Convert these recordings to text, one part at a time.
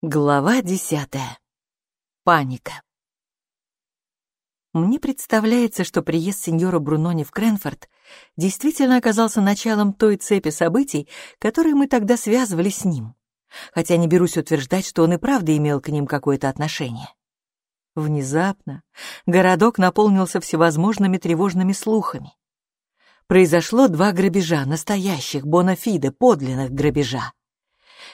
Глава десятая. Паника. Мне представляется, что приезд сеньора Брунони в Кренфорд действительно оказался началом той цепи событий, которые мы тогда связывали с ним, хотя не берусь утверждать, что он и правда имел к ним какое-то отношение. Внезапно городок наполнился всевозможными тревожными слухами. Произошло два грабежа, настоящих, бонафиде, подлинных грабежа.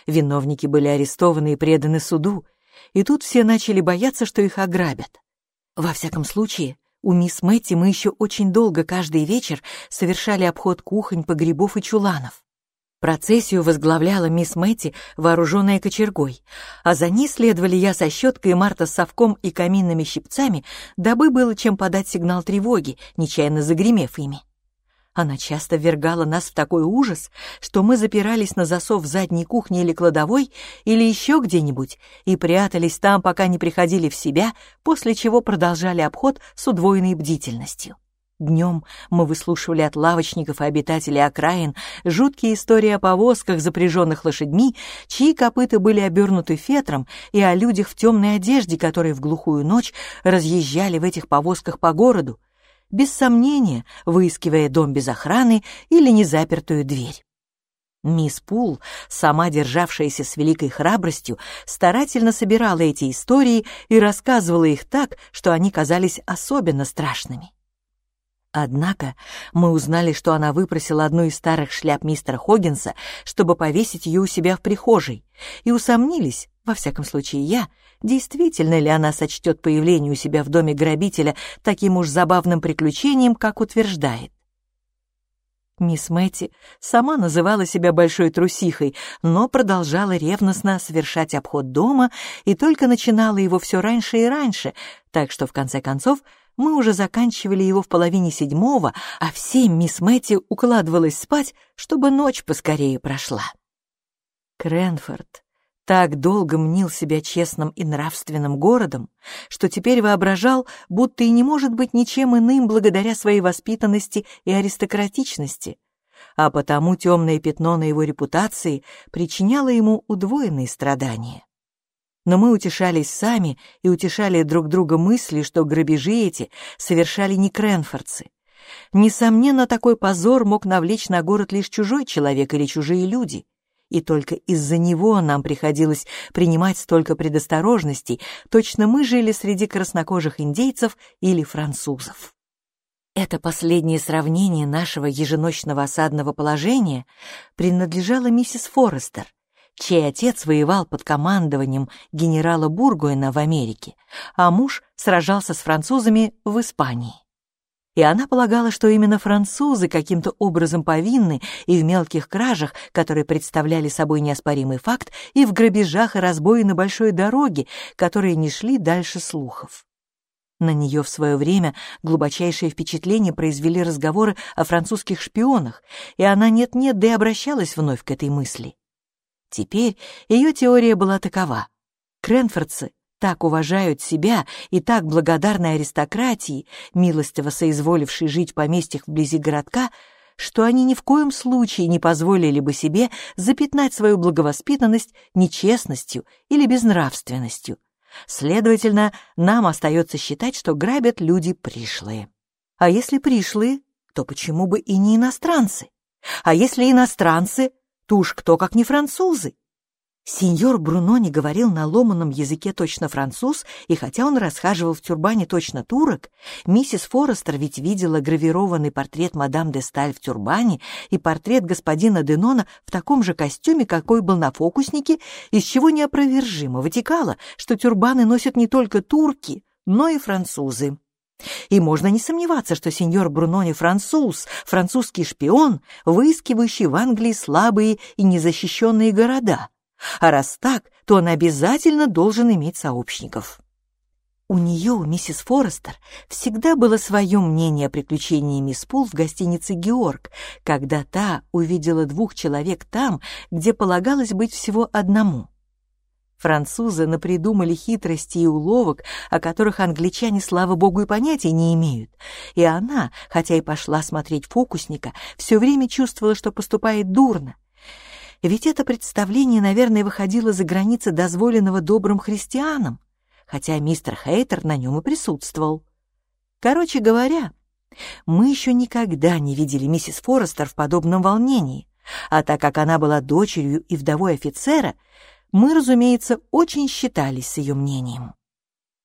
Виновники были арестованы и преданы суду, и тут все начали бояться, что их ограбят. Во всяком случае, у мисс Мэтти мы еще очень долго каждый вечер совершали обход кухонь, погребов и чуланов. Процессию возглавляла мисс Мэтти, вооруженная кочергой, а за ней следовали я со щеткой, Марта с совком и каминными щипцами, дабы было чем подать сигнал тревоги, нечаянно загремев ими. Она часто ввергала нас в такой ужас, что мы запирались на засов в задней кухне или кладовой, или еще где-нибудь, и прятались там, пока не приходили в себя, после чего продолжали обход с удвоенной бдительностью. Днем мы выслушивали от лавочников и обитателей окраин жуткие истории о повозках, запряженных лошадьми, чьи копыта были обернуты фетром, и о людях в темной одежде, которые в глухую ночь разъезжали в этих повозках по городу, без сомнения выискивая дом без охраны или незапертую дверь. Мисс Пул, сама державшаяся с великой храбростью, старательно собирала эти истории и рассказывала их так, что они казались особенно страшными. Однако мы узнали, что она выпросила одну из старых шляп мистера Хоггинса, чтобы повесить ее у себя в прихожей, и усомнились, во всяком случае я, действительно ли она сочтет появление у себя в доме грабителя таким уж забавным приключением, как утверждает. Мисс Мэтти сама называла себя большой трусихой, но продолжала ревностно совершать обход дома и только начинала его все раньше и раньше, так что в конце концов мы уже заканчивали его в половине седьмого, а в семь мисс Мэтти укладывалась спать, чтобы ночь поскорее прошла. Кренфорд так долго мнил себя честным и нравственным городом, что теперь воображал, будто и не может быть ничем иным благодаря своей воспитанности и аристократичности, а потому темное пятно на его репутации причиняло ему удвоенные страдания. Но мы утешались сами и утешали друг друга мыслью, что грабежи эти совершали не кренфордцы. Несомненно, такой позор мог навлечь на город лишь чужой человек или чужие люди, и только из-за него нам приходилось принимать столько предосторожностей, точно мы жили среди краснокожих индейцев или французов. Это последнее сравнение нашего еженочного осадного положения принадлежало миссис Форестер, чей отец воевал под командованием генерала Бургуэна в Америке, а муж сражался с французами в Испании. И она полагала, что именно французы каким-то образом повинны и в мелких кражах, которые представляли собой неоспоримый факт, и в грабежах и разбое на большой дороге, которые не шли дальше слухов. На нее в свое время глубочайшее впечатление произвели разговоры о французских шпионах, и она нет-нет, да и обращалась вновь к этой мысли. Теперь ее теория была такова. Кренфордцы так уважают себя и так благодарны аристократии, милостиво соизволившей жить в поместьях вблизи городка, что они ни в коем случае не позволили бы себе запятнать свою благовоспитанность нечестностью или безнравственностью. Следовательно, нам остается считать, что грабят люди пришлые. А если пришлые, то почему бы и не иностранцы? А если иностранцы, то уж кто, как не французы. Сеньор Бруно не говорил на ломаном языке точно француз, и хотя он расхаживал в тюрбане точно турок, миссис Форестер ведь видела гравированный портрет мадам де Сталь в тюрбане и портрет господина Денона в таком же костюме, какой был на фокуснике, из чего неопровержимо вытекало, что тюрбаны носят не только турки, но и французы. И можно не сомневаться, что сеньор Брунони француз, французский шпион, выискивающий в Англии слабые и незащищенные города. А раз так, то он обязательно должен иметь сообщников. У нее, у миссис Форестер, всегда было свое мнение о приключении мисс Пул в гостинице «Георг», когда та увидела двух человек там, где полагалось быть всего одному — Французы напридумали хитрости и уловок, о которых англичане, слава богу, и понятия не имеют. И она, хотя и пошла смотреть фокусника, все время чувствовала, что поступает дурно. Ведь это представление, наверное, выходило за границы дозволенного добрым христианам, хотя мистер Хейтер на нем и присутствовал. Короче говоря, мы еще никогда не видели миссис Форестер в подобном волнении, а так как она была дочерью и вдовой офицера, мы, разумеется, очень считались с ее мнением.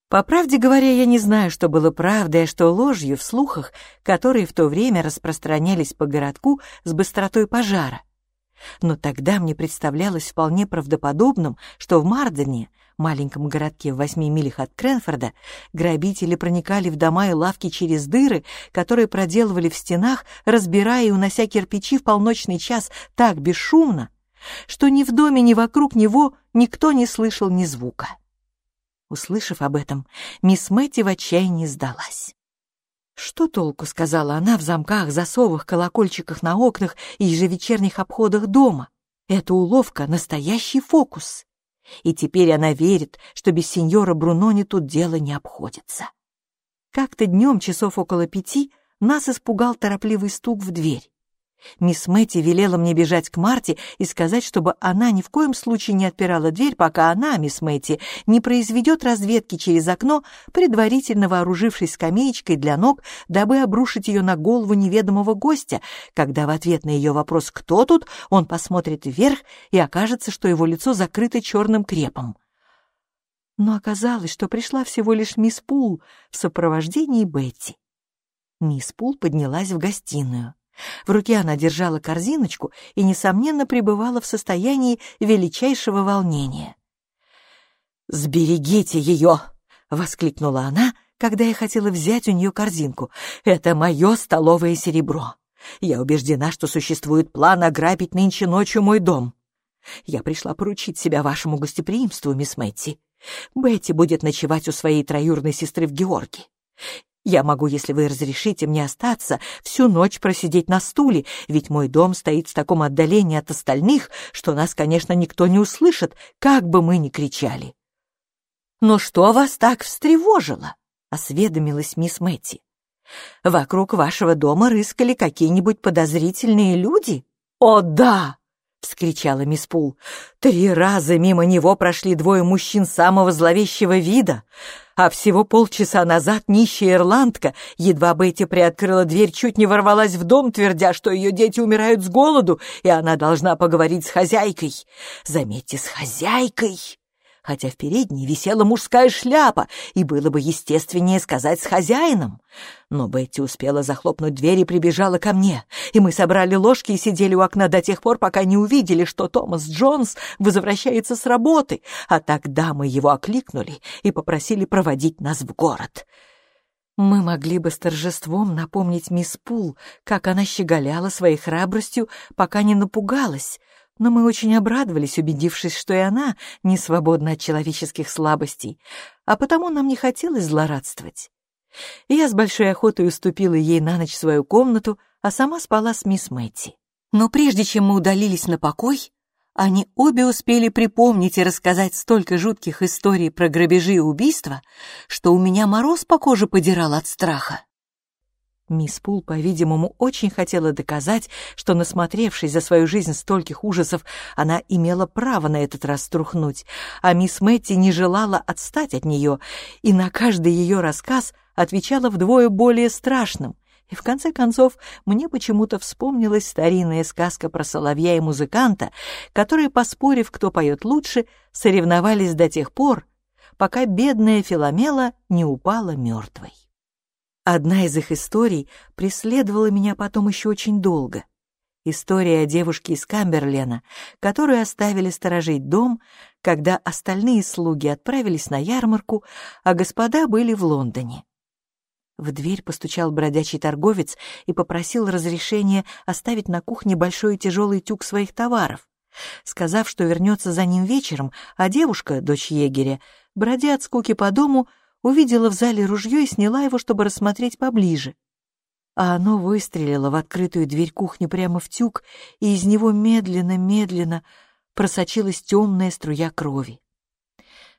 По правде говоря, я не знаю, что было правдой, а что ложью в слухах, которые в то время распространялись по городку с быстротой пожара. Но тогда мне представлялось вполне правдоподобным, что в Мардене, маленьком городке в восьми милях от Кренфорда, грабители проникали в дома и лавки через дыры, которые проделывали в стенах, разбирая и унося кирпичи в полночный час так бесшумно, что ни в доме, ни вокруг него никто не слышал ни звука. Услышав об этом, мисс Мэтти в отчаянии сдалась. «Что толку?» — сказала она в замках, засовах, колокольчиках на окнах и ежевечерних обходах дома. «Это уловка — настоящий фокус. И теперь она верит, что без сеньора Брунони тут дело не обходится». Как-то днем, часов около пяти, нас испугал торопливый стук в дверь. Мисс Мэтти велела мне бежать к Марте и сказать, чтобы она ни в коем случае не отпирала дверь, пока она, мисс Мэтти, не произведет разведки через окно, предварительно вооружившись скамеечкой для ног, дабы обрушить ее на голову неведомого гостя, когда в ответ на ее вопрос «Кто тут?», он посмотрит вверх и окажется, что его лицо закрыто черным крепом. Но оказалось, что пришла всего лишь мисс Пул в сопровождении Бетти. Мисс Пул поднялась в гостиную. В руке она держала корзиночку и, несомненно, пребывала в состоянии величайшего волнения. «Сберегите ее!» — воскликнула она, когда я хотела взять у нее корзинку. «Это мое столовое серебро. Я убеждена, что существует план ограбить нынче ночью мой дом. Я пришла поручить себя вашему гостеприимству, мисс Мэтти. Бетти будет ночевать у своей троюрной сестры в Георгии. Я могу, если вы разрешите мне остаться, всю ночь просидеть на стуле, ведь мой дом стоит в таком отдалении от остальных, что нас, конечно, никто не услышит, как бы мы ни кричали. «Но что вас так встревожило?» — осведомилась мисс Мэтти. «Вокруг вашего дома рыскали какие-нибудь подозрительные люди?» «О, да!» — вскричала мисс Пул. «Три раза мимо него прошли двое мужчин самого зловещего вида а всего полчаса назад нищая ирландка, едва Бетти приоткрыла дверь, чуть не ворвалась в дом, твердя, что ее дети умирают с голоду, и она должна поговорить с хозяйкой. Заметьте, с хозяйкой! Хотя в передней висела мужская шляпа, и было бы естественнее сказать с хозяином. Но Бетти успела захлопнуть дверь и прибежала ко мне, и мы собрали ложки и сидели у окна до тех пор, пока не увидели, что Томас Джонс возвращается с работы, а тогда мы его окликнули и попросили проводить нас в город. Мы могли бы с торжеством напомнить мисс Пул, как она щеголяла своей храбростью, пока не напугалась, но мы очень обрадовались, убедившись, что и она не свободна от человеческих слабостей, а потому нам не хотелось злорадствовать. Я с большой охотой уступила ей на ночь свою комнату, а сама спала с мисс Мэтти. Но прежде чем мы удалились на покой, они обе успели припомнить и рассказать столько жутких историй про грабежи и убийства, что у меня мороз по коже подирал от страха. Мисс Пул, по-видимому, очень хотела доказать, что, насмотревшись за свою жизнь стольких ужасов, она имела право на этот раз струхнуть, а мисс Мэтти не желала отстать от нее, и на каждый ее рассказ отвечала вдвое более страшным. И в конце концов мне почему-то вспомнилась старинная сказка про соловья и музыканта, которые, поспорив, кто поет лучше, соревновались до тех пор, пока бедная Филомела не упала мертвой. Одна из их историй преследовала меня потом еще очень долго. История о девушке из Камберлена, которую оставили сторожить дом, когда остальные слуги отправились на ярмарку, а господа были в Лондоне. В дверь постучал бродячий торговец и попросил разрешения оставить на кухне большой и тяжелый тюк своих товаров, сказав, что вернется за ним вечером, а девушка, дочь егеря, бродя от скуки по дому, увидела в зале ружье и сняла его, чтобы рассмотреть поближе. А оно выстрелило в открытую дверь кухни прямо в тюк, и из него медленно-медленно просочилась темная струя крови.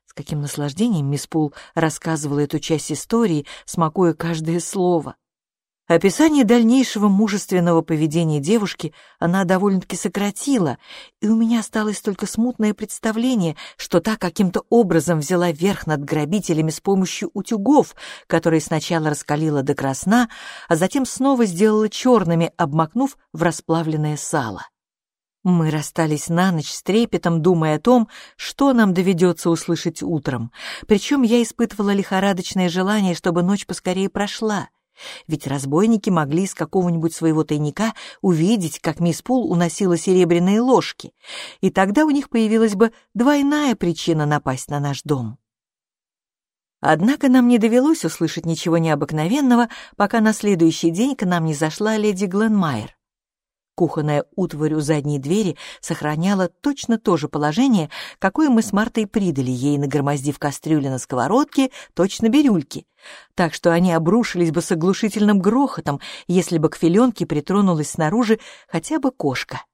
С каким наслаждением мисс Пул рассказывала эту часть истории, смакуя каждое слово. Описание дальнейшего мужественного поведения девушки она довольно-таки сократила, и у меня осталось только смутное представление, что та каким-то образом взяла верх над грабителями с помощью утюгов, которые сначала раскалила до красна, а затем снова сделала черными, обмакнув в расплавленное сало. Мы расстались на ночь с трепетом, думая о том, что нам доведется услышать утром, причем я испытывала лихорадочное желание, чтобы ночь поскорее прошла — ведь разбойники могли из какого-нибудь своего тайника увидеть, как мисс Пул уносила серебряные ложки, и тогда у них появилась бы двойная причина напасть на наш дом. Однако нам не довелось услышать ничего необыкновенного, пока на следующий день к нам не зашла леди Гленмайер. Кухонная утварь у задней двери сохраняла точно то же положение, какое мы с Мартой придали ей, нагромоздив кастрюли на сковородке, точно бирюльки. Так что они обрушились бы с оглушительным грохотом, если бы к филенке притронулась снаружи хотя бы кошка.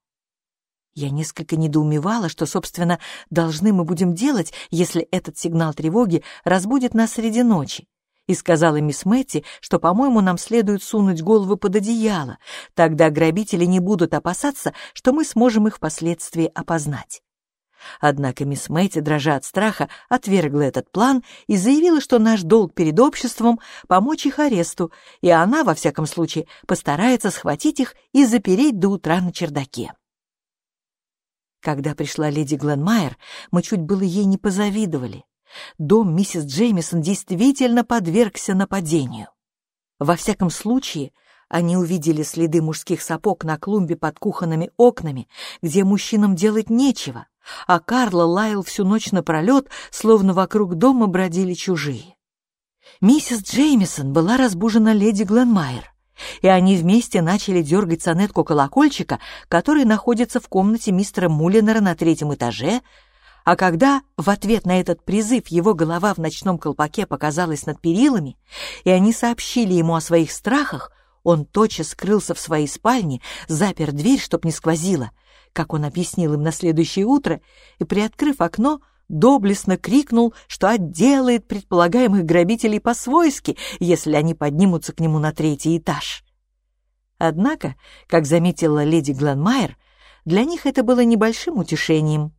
Я несколько недоумевала, что, собственно, должны мы будем делать, если этот сигнал тревоги разбудит нас среди ночи и сказала мисс Мэтти, что, по-моему, нам следует сунуть головы под одеяло, тогда грабители не будут опасаться, что мы сможем их впоследствии опознать. Однако мисс Мэтти, дрожа от страха, отвергла этот план и заявила, что наш долг перед обществом — помочь их аресту, и она, во всяком случае, постарается схватить их и запереть до утра на чердаке. Когда пришла леди Гленмайер, мы чуть было ей не позавидовали. Дом миссис Джеймисон действительно подвергся нападению. Во всяком случае, они увидели следы мужских сапог на клумбе под кухонными окнами, где мужчинам делать нечего, а Карла лаял всю ночь напролет, словно вокруг дома бродили чужие. Миссис Джеймисон была разбужена леди Гленмайер, и они вместе начали дергать сонетку колокольчика, который находится в комнате мистера Мулинера на третьем этаже, а когда в ответ на этот призыв его голова в ночном колпаке показалась над перилами, и они сообщили ему о своих страхах, он тотчас скрылся в своей спальне, запер дверь, чтоб не сквозило, как он объяснил им на следующее утро, и, приоткрыв окно, доблестно крикнул, что отделает предполагаемых грабителей по-свойски, если они поднимутся к нему на третий этаж. Однако, как заметила леди Гленмайер, для них это было небольшим утешением.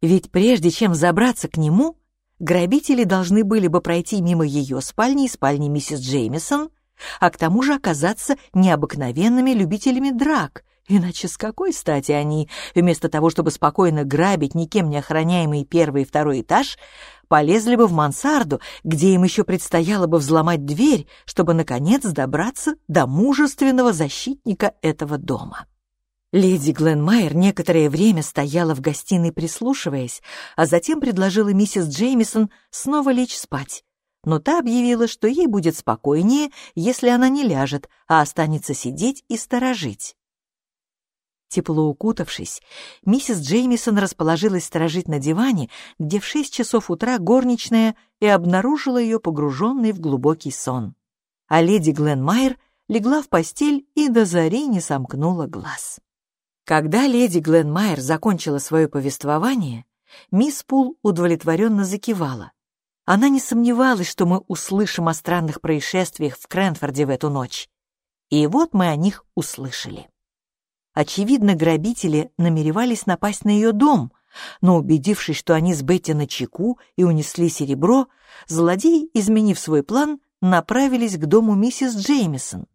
Ведь прежде чем забраться к нему, грабители должны были бы пройти мимо ее спальни и спальни миссис Джеймисон, а к тому же оказаться необыкновенными любителями драк, иначе с какой стати они, вместо того, чтобы спокойно грабить никем не охраняемый первый и второй этаж, полезли бы в мансарду, где им еще предстояло бы взломать дверь, чтобы, наконец, добраться до мужественного защитника этого дома. Леди Гленмайер некоторое время стояла в гостиной, прислушиваясь, а затем предложила миссис Джеймисон снова лечь спать. Но та объявила, что ей будет спокойнее, если она не ляжет, а останется сидеть и сторожить. Тепло укутавшись, миссис Джеймисон расположилась сторожить на диване, где в шесть часов утра горничная и обнаружила ее погруженной в глубокий сон. А леди Гленмайер легла в постель и до зари не сомкнула глаз. Когда леди Гленмайер закончила свое повествование, мисс Пул удовлетворенно закивала. Она не сомневалась, что мы услышим о странных происшествиях в Кренфорде в эту ночь. И вот мы о них услышали. Очевидно, грабители намеревались напасть на ее дом, но, убедившись, что они с Бетти на чеку и унесли серебро, злодеи, изменив свой план, направились к дому миссис Джеймисон,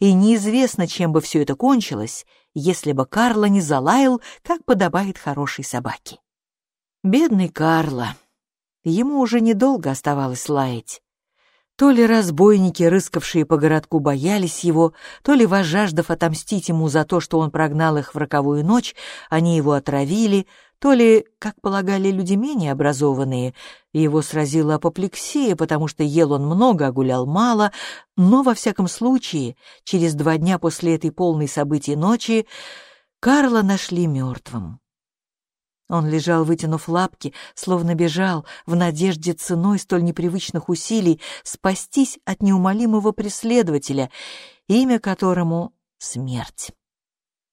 и неизвестно, чем бы все это кончилось, если бы Карла не залаял, как подобает хорошей собаке. Бедный Карла. Ему уже недолго оставалось лаять. То ли разбойники, рыскавшие по городку, боялись его, то ли, возжаждав отомстить ему за то, что он прогнал их в роковую ночь, они его отравили, то ли, как полагали люди менее образованные, его сразила апоплексия, потому что ел он много, а гулял мало, но, во всяком случае, через два дня после этой полной событий ночи Карла нашли мертвым. Он лежал, вытянув лапки, словно бежал, в надежде ценой столь непривычных усилий спастись от неумолимого преследователя, имя которому — смерть.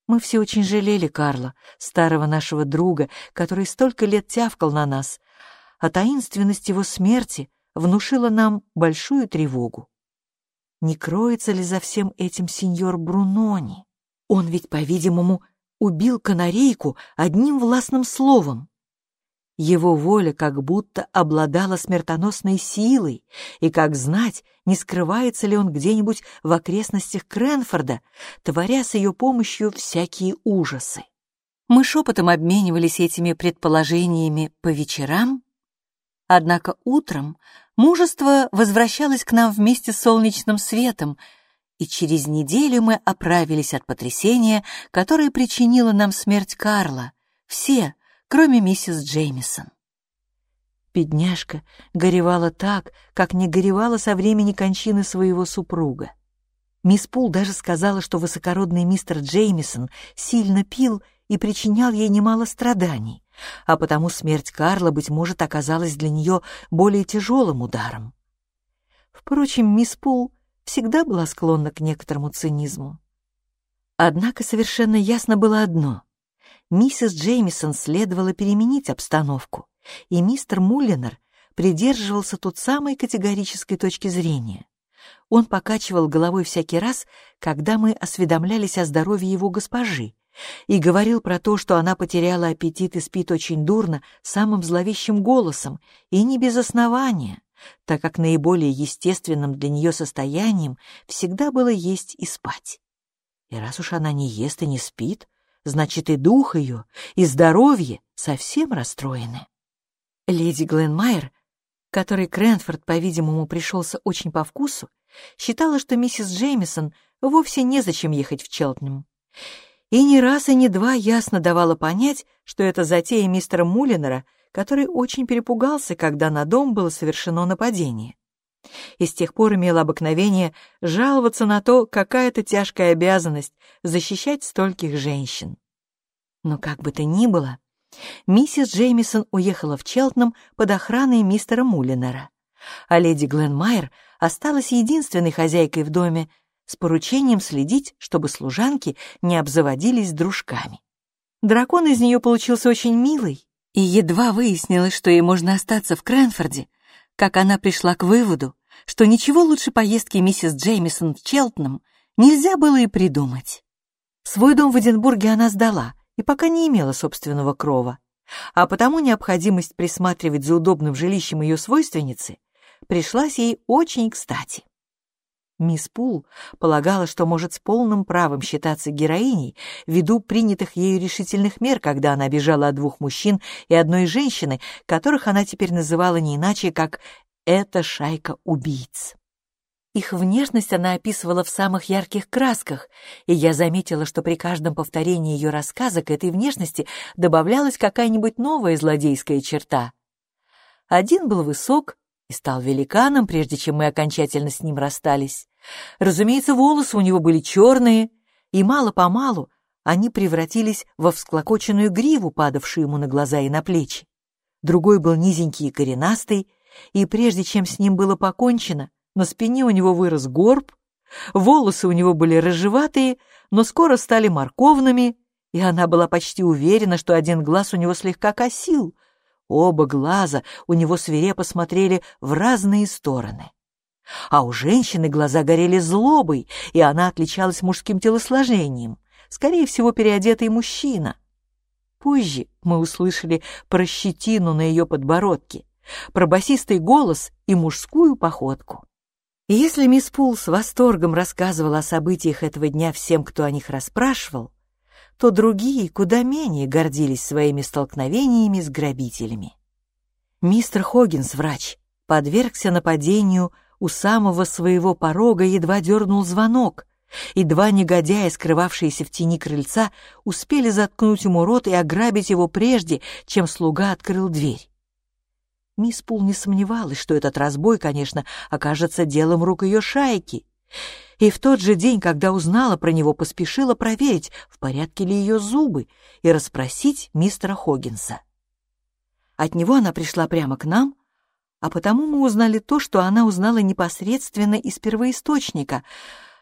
Мы все очень жалели Карла, старого нашего друга, который столько лет тявкал на нас, а таинственность его смерти внушила нам большую тревогу. не кроется ли за всем этим сеньор Брунони? Он ведь, по-видимому, убил канарейку одним властным словом. Его воля как будто обладала смертоносной силой, и как знать, не скрывается ли он где-нибудь в окрестностях Кренфорда, творя с ее помощью всякие ужасы. Мы шепотом обменивались этими предположениями по вечерам, однако утром мужество возвращалось к нам вместе с солнечным светом, и через неделю мы оправились от потрясения, которое причинило нам смерть Карла. Все, кроме миссис Джеймисон. Бедняжка горевала так, как не горевала со времени кончины своего супруга. Мисс Пул даже сказала, что высокородный мистер Джеймисон сильно пил и причинял ей немало страданий, а потому смерть Карла, быть может, оказалась для нее более тяжелым ударом. Впрочем, мисс Пул всегда была склонна к некоторому цинизму. Однако совершенно ясно было одно — миссис Джеймисон следовало переменить обстановку, и мистер Муллинер придерживался тут самой категорической точки зрения. Он покачивал головой всякий раз, когда мы осведомлялись о здоровье его госпожи, и говорил про то, что она потеряла аппетит и спит очень дурно, самым зловещим голосом, и не без основания, так как наиболее естественным для нее состоянием всегда было есть и спать. И раз уж она не ест и не спит, значит и дух ее, и здоровье совсем расстроены. Леди Гленмайер, которой Крэнфорд, по-видимому, пришелся очень по вкусу, считала, что миссис Джеймисон вовсе незачем ехать в Челтнем. И ни раз и ни два ясно давала понять, что это затея мистера Мулинера, который очень перепугался, когда на дом было совершено нападение и с тех пор имел обыкновение жаловаться на то, какая это тяжкая обязанность защищать стольких женщин. Но как бы то ни было, миссис Джеймисон уехала в Челтном под охраной мистера Мулинера, а леди Гленмайер осталась единственной хозяйкой в доме с поручением следить, чтобы служанки не обзаводились дружками. Дракон из нее получился очень милый, и едва выяснилось, что ей можно остаться в Крэнфорде, как она пришла к выводу, что ничего лучше поездки миссис Джеймисон в Челтном нельзя было и придумать. Свой дом в Эдинбурге она сдала и пока не имела собственного крова, а потому необходимость присматривать за удобным жилищем ее свойственницы пришлась ей очень кстати. Мисс Пул полагала, что может с полным правом считаться героиней ввиду принятых ею решительных мер, когда она бежала от двух мужчин и одной женщины, которых она теперь называла не иначе, как «эта шайка убийц». Их внешность она описывала в самых ярких красках, и я заметила, что при каждом повторении ее рассказа к этой внешности добавлялась какая-нибудь новая злодейская черта. Один был высок, и стал великаном, прежде чем мы окончательно с ним расстались. Разумеется, волосы у него были черные, и мало-помалу они превратились во всклокоченную гриву, падавшую ему на глаза и на плечи. Другой был низенький и коренастый, и прежде чем с ним было покончено, на спине у него вырос горб, волосы у него были рыжеватые, но скоро стали морковными, и она была почти уверена, что один глаз у него слегка косил, Оба глаза у него свирепо смотрели в разные стороны. А у женщины глаза горели злобой, и она отличалась мужским телосложением, скорее всего, переодетый мужчина. Позже мы услышали про щетину на ее подбородке, про басистый голос и мужскую походку. Если мисс Пул с восторгом рассказывала о событиях этого дня всем, кто о них расспрашивал, то другие куда менее гордились своими столкновениями с грабителями. Мистер Хоггинс, врач, подвергся нападению у самого своего порога, едва дернул звонок, и два негодяя, скрывавшиеся в тени крыльца, успели заткнуть ему рот и ограбить его прежде, чем слуга открыл дверь. Мисс Пул не сомневалась, что этот разбой, конечно, окажется делом рук ее шайки, и в тот же день, когда узнала про него, поспешила проверить, в порядке ли ее зубы, и расспросить мистера Хоггинса. От него она пришла прямо к нам, а потому мы узнали то, что она узнала непосредственно из первоисточника,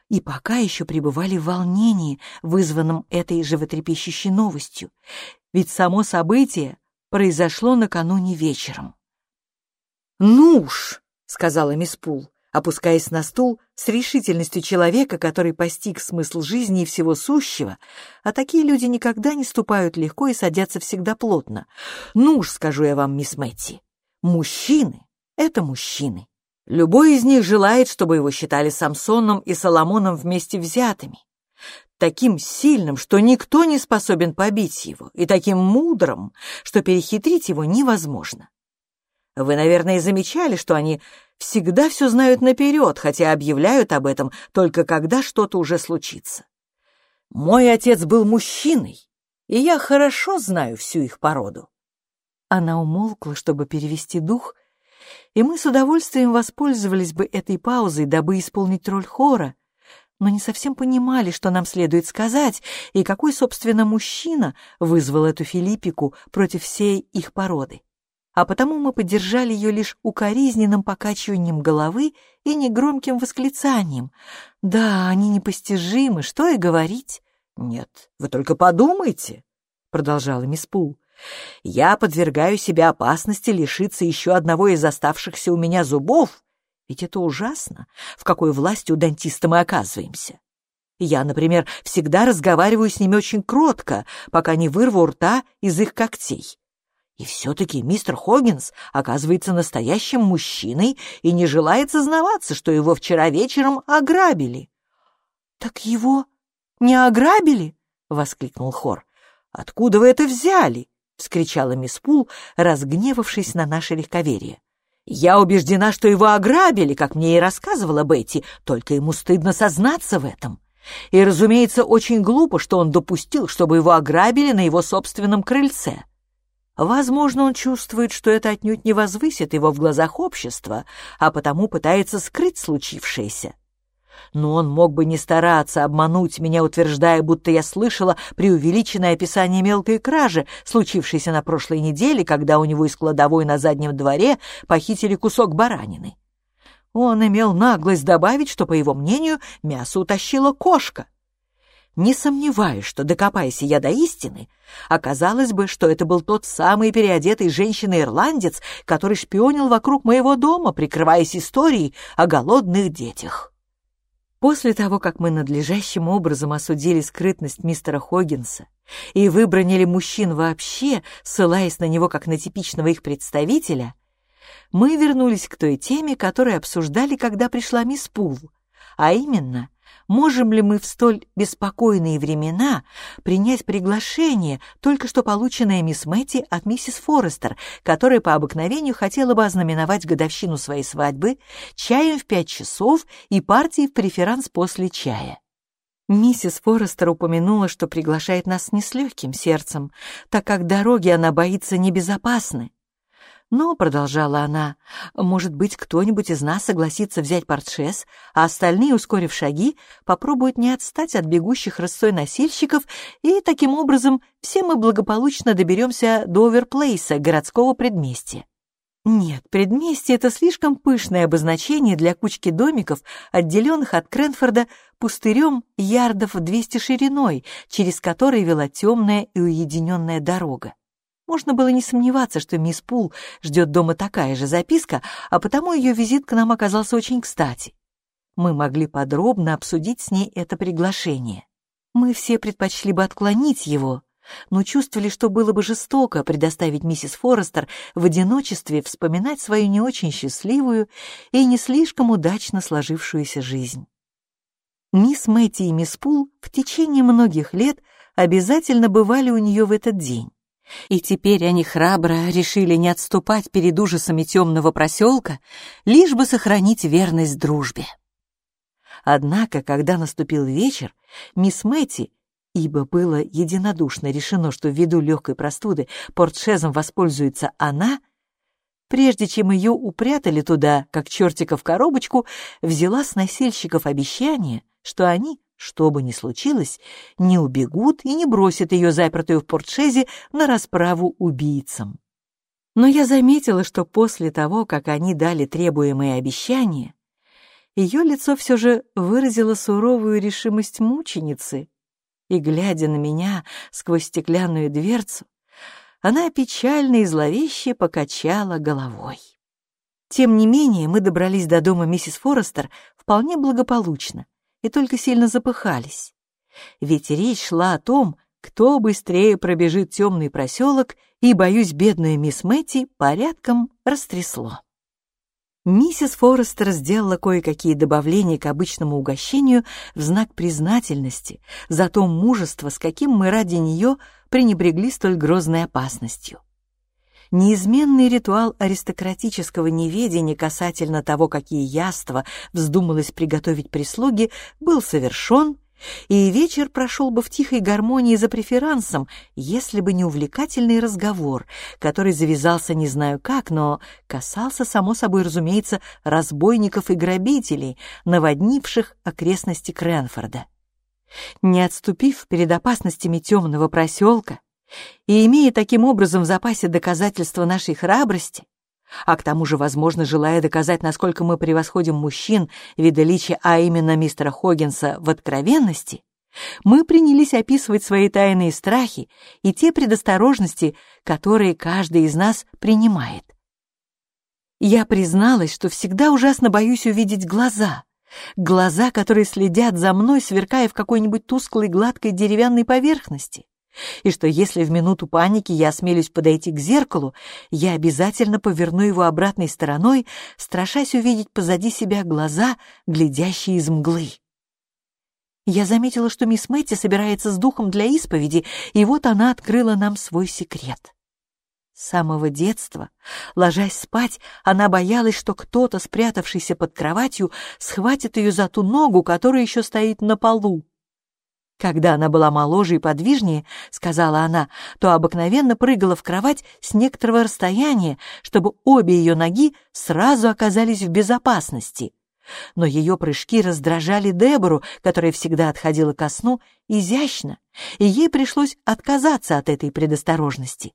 и пока еще пребывали в волнении, вызванном этой животрепещущей новостью, ведь само событие произошло накануне вечером. «Ну уж», — сказала мисс Пул, опускаясь на стул с решительностью человека, который постиг смысл жизни и всего сущего, а такие люди никогда не ступают легко и садятся всегда плотно. Ну уж, скажу я вам, мисс Мэтти, мужчины — это мужчины. Любой из них желает, чтобы его считали Самсоном и Соломоном вместе взятыми. Таким сильным, что никто не способен побить его, и таким мудрым, что перехитрить его невозможно. Вы, наверное, замечали, что они всегда все знают наперед, хотя объявляют об этом только когда что-то уже случится. Мой отец был мужчиной, и я хорошо знаю всю их породу. Она умолкла, чтобы перевести дух, и мы с удовольствием воспользовались бы этой паузой, дабы исполнить роль хора, но не совсем понимали, что нам следует сказать, и какой, собственно, мужчина вызвал эту Филиппику против всей их породы а потому мы поддержали ее лишь укоризненным покачиванием головы и негромким восклицанием. «Да, они непостижимы, что и говорить». «Нет, вы только подумайте», — продолжала мисс Пул. «Я подвергаю себя опасности лишиться еще одного из оставшихся у меня зубов, ведь это ужасно, в какой власти у дантиста мы оказываемся. Я, например, всегда разговариваю с ними очень кротко, пока не вырву рта из их когтей. И все-таки мистер Хоггинс оказывается настоящим мужчиной и не желает сознаваться, что его вчера вечером ограбили. — Так его не ограбили? — воскликнул Хор. — Откуда вы это взяли? — вскричала мисс Пул, разгневавшись на наше легковерие. «Я убеждена, что его ограбили, как мне и рассказывала Бетти, только ему стыдно сознаться в этом. И, разумеется, очень глупо, что он допустил, чтобы его ограбили на его собственном крыльце. Возможно, он чувствует, что это отнюдь не возвысит его в глазах общества, а потому пытается скрыть случившееся. Но он мог бы не стараться обмануть меня, утверждая, будто я слышала преувеличенное описание мелкой кражи, случившейся на прошлой неделе, когда у него из кладовой на заднем дворе похитили кусок баранины. Он имел наглость добавить, что, по его мнению, мясо утащила кошка. Не сомневаюсь, что, докопаясь я до истины, оказалось бы, что это был тот самый переодетый женщина-ирландец, который шпионил вокруг моего дома, прикрываясь историей о голодных детях. После того, как мы надлежащим образом осудили скрытность мистера Хоггинса и выбронили мужчин вообще, ссылаясь на него как на типичного их представителя, мы вернулись к той теме, которую обсуждали, когда пришла мисс Пул, а именно — можем ли мы в столь беспокойные времена принять приглашение, только что полученное мисс Мэтти от миссис Форестер, которая по обыкновению хотела бы ознаменовать годовщину своей свадьбы чаем в пять часов и партией в преферанс после чая. Миссис Форестер упомянула, что приглашает нас не с легким сердцем, так как дороги она боится небезопасны. Но, — продолжала она, — может быть, кто-нибудь из нас согласится взять портшес, а остальные, ускорив шаги, попробуют не отстать от бегущих рысцой носильщиков, и таким образом все мы благополучно доберемся до Оверплейса, городского предместья. Нет, предместье — это слишком пышное обозначение для кучки домиков, отделенных от Кренфорда пустырем ярдов 200 шириной, через который вела темная и уединенная дорога. Можно было не сомневаться, что мисс Пул ждет дома такая же записка, а потому ее визит к нам оказался очень кстати. Мы могли подробно обсудить с ней это приглашение. Мы все предпочли бы отклонить его, но чувствовали, что было бы жестоко предоставить миссис Форестер в одиночестве вспоминать свою не очень счастливую и не слишком удачно сложившуюся жизнь. Мисс Мэтти и мисс Пул в течение многих лет обязательно бывали у нее в этот день. И теперь они храбро решили не отступать перед ужасами темного проселка, лишь бы сохранить верность дружбе. Однако, когда наступил вечер, мисс Мэтти, ибо было единодушно решено, что ввиду легкой простуды портшезом воспользуется она, прежде чем ее упрятали туда, как чертика в коробочку, взяла с носильщиков обещание, что они что бы ни случилось, не убегут и не бросят ее запертую в портшезе на расправу убийцам. Но я заметила, что после того, как они дали требуемые обещания, ее лицо все же выразило суровую решимость мученицы, и, глядя на меня сквозь стеклянную дверцу, она печально и зловеще покачала головой. Тем не менее, мы добрались до дома миссис Форестер вполне благополучно и только сильно запыхались. Ведь речь шла о том, кто быстрее пробежит темный проселок, и, боюсь, бедную мисс Мэтти порядком растрясло. Миссис Форестер сделала кое-какие добавления к обычному угощению в знак признательности за то мужество, с каким мы ради нее пренебрегли столь грозной опасностью. Неизменный ритуал аристократического неведения касательно того, какие яства вздумалось приготовить прислуге, был совершен, и вечер прошел бы в тихой гармонии за преферансом, если бы не увлекательный разговор, который завязался не знаю как, но касался, само собой разумеется, разбойников и грабителей, наводнивших окрестности Кренфорда. Не отступив перед опасностями темного проселка и имея таким образом в запасе доказательства нашей храбрости, а к тому же, возможно, желая доказать, насколько мы превосходим мужчин, вида личия, а именно мистера Хоггинса, в откровенности, мы принялись описывать свои тайные страхи и те предосторожности, которые каждый из нас принимает. Я призналась, что всегда ужасно боюсь увидеть глаза, глаза, которые следят за мной, сверкая в какой-нибудь тусклой гладкой деревянной поверхности и что если в минуту паники я осмелюсь подойти к зеркалу, я обязательно поверну его обратной стороной, страшась увидеть позади себя глаза, глядящие из мглы. Я заметила, что мисс Мэтти собирается с духом для исповеди, и вот она открыла нам свой секрет. С самого детства, ложась спать, она боялась, что кто-то, спрятавшийся под кроватью, схватит ее за ту ногу, которая еще стоит на полу. Когда она была моложе и подвижнее, сказала она, то обыкновенно прыгала в кровать с некоторого расстояния, чтобы обе ее ноги сразу оказались в безопасности. Но ее прыжки раздражали Дебору, которая всегда отходила ко сну, изящно, и ей пришлось отказаться от этой предосторожности.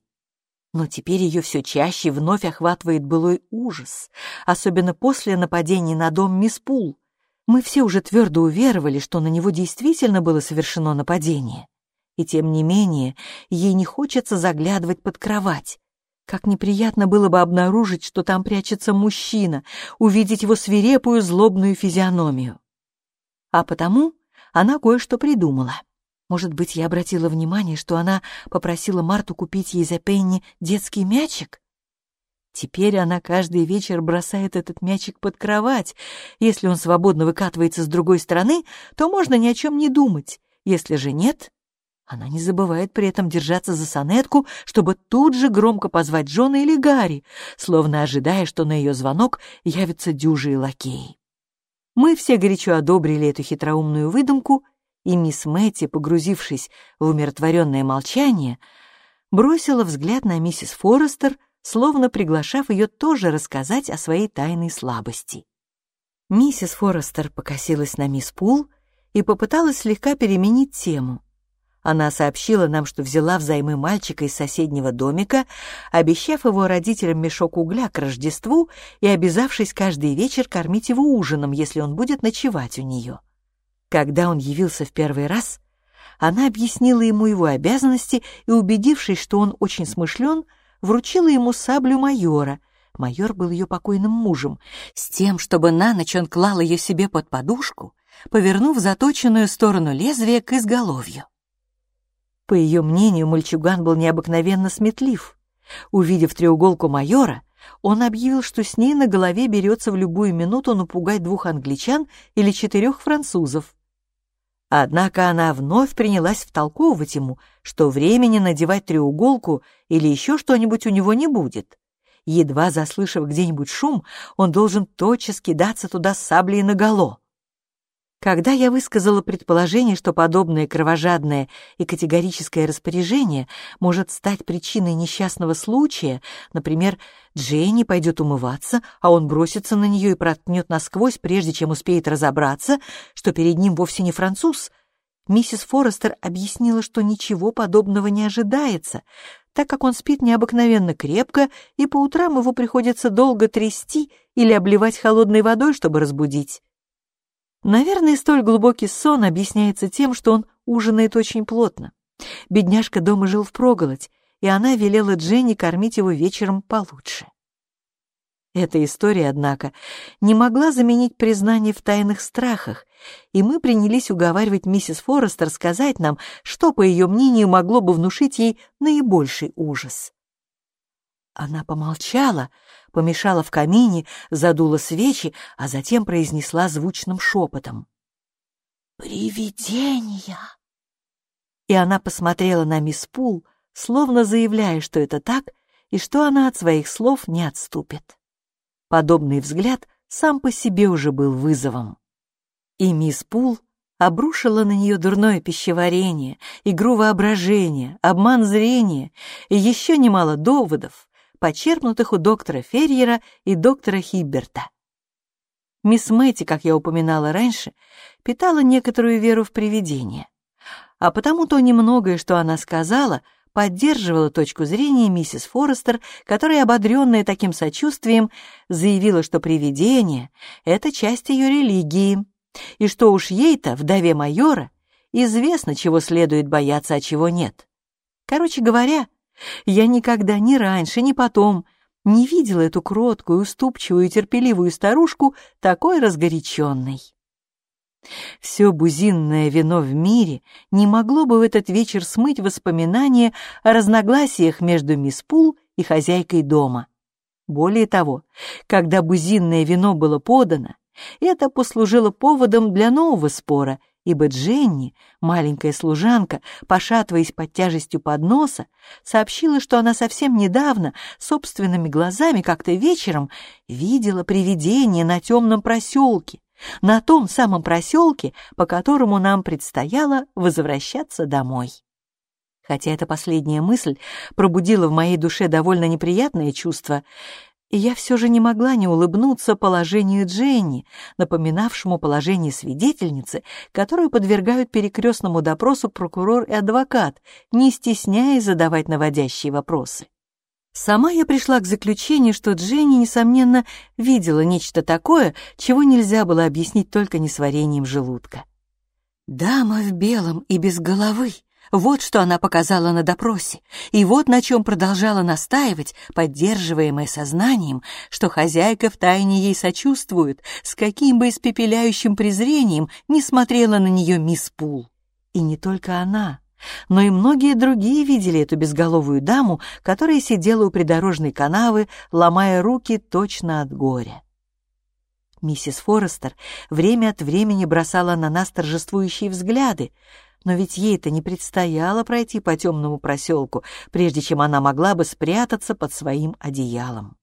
Но теперь ее все чаще вновь охватывает былой ужас, особенно после нападения на дом мисс Пул. Мы все уже твердо уверовали, что на него действительно было совершено нападение. И тем не менее, ей не хочется заглядывать под кровать. Как неприятно было бы обнаружить, что там прячется мужчина, увидеть его свирепую злобную физиономию. А потому она кое-что придумала. Может быть, я обратила внимание, что она попросила Марту купить ей за Пенни детский мячик? Теперь она каждый вечер бросает этот мячик под кровать. Если он свободно выкатывается с другой стороны, то можно ни о чем не думать. Если же нет, она не забывает при этом держаться за сонетку, чтобы тут же громко позвать Джона или Гарри, словно ожидая, что на ее звонок явятся дюжи и лакеи. Мы все горячо одобрили эту хитроумную выдумку, и мисс Мэтти, погрузившись в умиротворенное молчание, бросила взгляд на миссис Форестер, словно приглашав ее тоже рассказать о своей тайной слабости. Миссис Форестер покосилась на мисс Пул и попыталась слегка переменить тему. Она сообщила нам, что взяла взаймы мальчика из соседнего домика, обещав его родителям мешок угля к Рождеству и обязавшись каждый вечер кормить его ужином, если он будет ночевать у нее. Когда он явился в первый раз, она объяснила ему его обязанности и, убедившись, что он очень смышлен, вручила ему саблю майора. Майор был ее покойным мужем, с тем, чтобы на ночь он клал ее себе под подушку, повернув заточенную сторону лезвия к изголовью. По ее мнению, мальчуган был необыкновенно сметлив. Увидев треуголку майора, он объявил, что с ней на голове берется в любую минуту напугать двух англичан или четырех французов. Однако она вновь принялась втолковывать ему, что времени надевать треуголку или еще что-нибудь у него не будет. Едва заслышав где-нибудь шум, он должен тотчас кидаться туда с саблей наголо. Когда я высказала предположение, что подобное кровожадное и категорическое распоряжение может стать причиной несчастного случая, например, Дженни пойдет умываться, а он бросится на нее и проткнет насквозь, прежде чем успеет разобраться, что перед ним вовсе не француз, миссис Форестер объяснила, что ничего подобного не ожидается, так как он спит необыкновенно крепко, и по утрам его приходится долго трясти или обливать холодной водой, чтобы разбудить. Наверное, столь глубокий сон объясняется тем, что он ужинает очень плотно. Бедняжка дома жил впроголодь, и она велела Дженни кормить его вечером получше. Эта история, однако, не могла заменить признание в тайных страхах, и мы принялись уговаривать миссис Форестер сказать нам, что, по ее мнению, могло бы внушить ей наибольший ужас. Она помолчала, помешала в камине, задула свечи, а затем произнесла звучным шепотом. «Привидения!» И она посмотрела на мисс Пул, словно заявляя, что это так, и что она от своих слов не отступит. Подобный взгляд сам по себе уже был вызовом. И мисс Пул обрушила на нее дурное пищеварение, игру воображения, обман зрения и еще немало доводов, почерпнутых у доктора Ферриера и доктора Хиберта. Мисс Мэтти, как я упоминала раньше, питала некоторую веру в привидения, а потому то немногое, что она сказала — поддерживала точку зрения миссис Форестер, которая, ободренная таким сочувствием, заявила, что привидение — это часть ее религии, и что уж ей-то, вдове майора, известно, чего следует бояться, а чего нет. Короче говоря, я никогда ни раньше, ни потом не видела эту кроткую, уступчивую и терпеливую старушку такой разгоряченной. Все бузинное вино в мире не могло бы в этот вечер смыть воспоминания о разногласиях между мисс Пул и хозяйкой дома. Более того, когда бузинное вино было подано, это послужило поводом для нового спора, ибо Дженни, маленькая служанка, пошатываясь под тяжестью подноса, сообщила, что она совсем недавно собственными глазами как-то вечером видела привидение на темном проселке, на том самом проселке, по которому нам предстояло возвращаться домой. Хотя эта последняя мысль пробудила в моей душе довольно неприятное чувство, и я все же не могла не улыбнуться положению Дженни, напоминавшему положение свидетельницы, которую подвергают перекрестному допросу прокурор и адвокат, не стесняясь задавать наводящие вопросы. Сама я пришла к заключению, что Дженни, несомненно, видела нечто такое, чего нельзя было объяснить только несварением желудка. «Дама в белом и без головы», вот что она показала на допросе, и вот на чем продолжала настаивать, поддерживаемая сознанием, что хозяйка втайне ей сочувствует, с каким бы испепеляющим презрением не смотрела на нее мисс Пул. И не только она, но и многие другие видели эту безголовую даму, которая сидела у придорожной канавы, ломая руки точно от горя. Миссис Форестер время от времени бросала на нас торжествующие взгляды, но ведь ей-то не предстояло пройти по темному проселку, прежде чем она могла бы спрятаться под своим одеялом.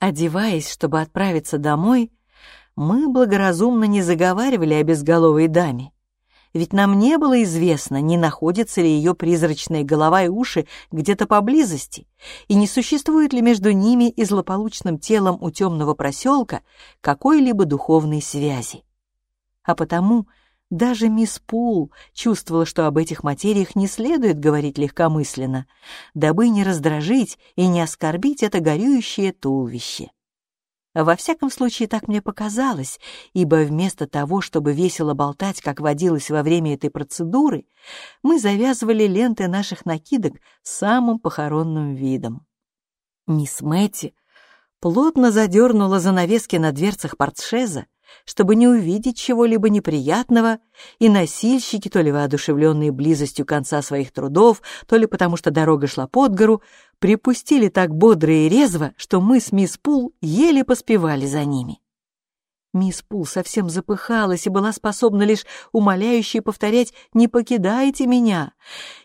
Одеваясь, чтобы отправиться домой, мы благоразумно не заговаривали о безголовой даме ведь нам не было известно, не находятся ли ее призрачные голова и уши где-то поблизости, и не существует ли между ними и злополучным телом у темного проселка какой-либо духовной связи. А потому даже мисс Пул чувствовала, что об этих материях не следует говорить легкомысленно, дабы не раздражить и не оскорбить это горюющее туловище. Во всяком случае, так мне показалось, ибо вместо того, чтобы весело болтать, как водилось во время этой процедуры, мы завязывали ленты наших накидок самым похоронным видом. Мисс Мэтти плотно задернула занавески на дверцах портшеза, чтобы не увидеть чего-либо неприятного, и носильщики, то ли воодушевленные близостью конца своих трудов, то ли потому что дорога шла под гору, припустили так бодро и резво, что мы с мисс Пул еле поспевали за ними. Мисс Пул совсем запыхалась и была способна лишь умоляюще повторять «Не покидайте меня!»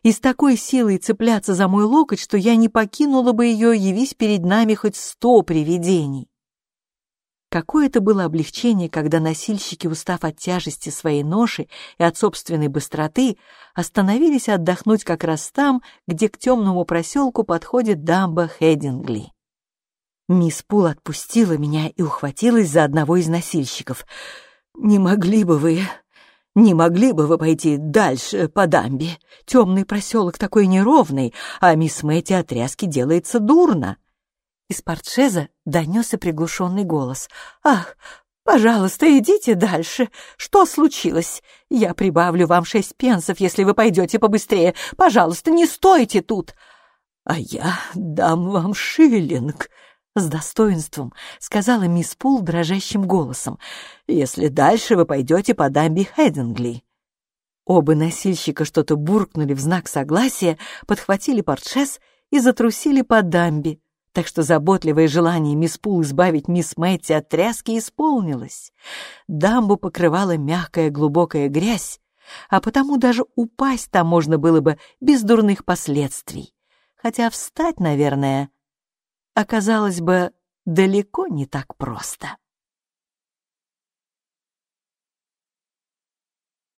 и с такой силой цепляться за мой локоть, что я не покинула бы ее, явись перед нами хоть сто привидений. Какое это было облегчение, когда носильщики, устав от тяжести своей ноши и от собственной быстроты, остановились отдохнуть как раз там, где к темному проселку подходит дамба Хедингли. Мисс Пул отпустила меня и ухватилась за одного из носильщиков. «Не могли бы вы... не могли бы вы пойти дальше по дамбе? Темный проселок такой неровный, а мисс Мэтти от делается дурно». Из портшеза донесся приглушенный голос. «Ах, пожалуйста, идите дальше. Что случилось? Я прибавлю вам шесть пенсов, если вы пойдете побыстрее. Пожалуйста, не стойте тут!» «А я дам вам шиллинг», С достоинством сказала мисс Пул дрожащим голосом, «если дальше вы пойдете по дамбе Хэддингли». Оба носильщика что-то буркнули в знак согласия, подхватили портшес и затрусили по дамбе, так что заботливое желание мисс Пул избавить мисс Мэтти от тряски исполнилось. Дамбу покрывала мягкая глубокая грязь, а потому даже упасть там можно было бы без дурных последствий. Хотя встать, наверное, оказалось бы далеко не так просто.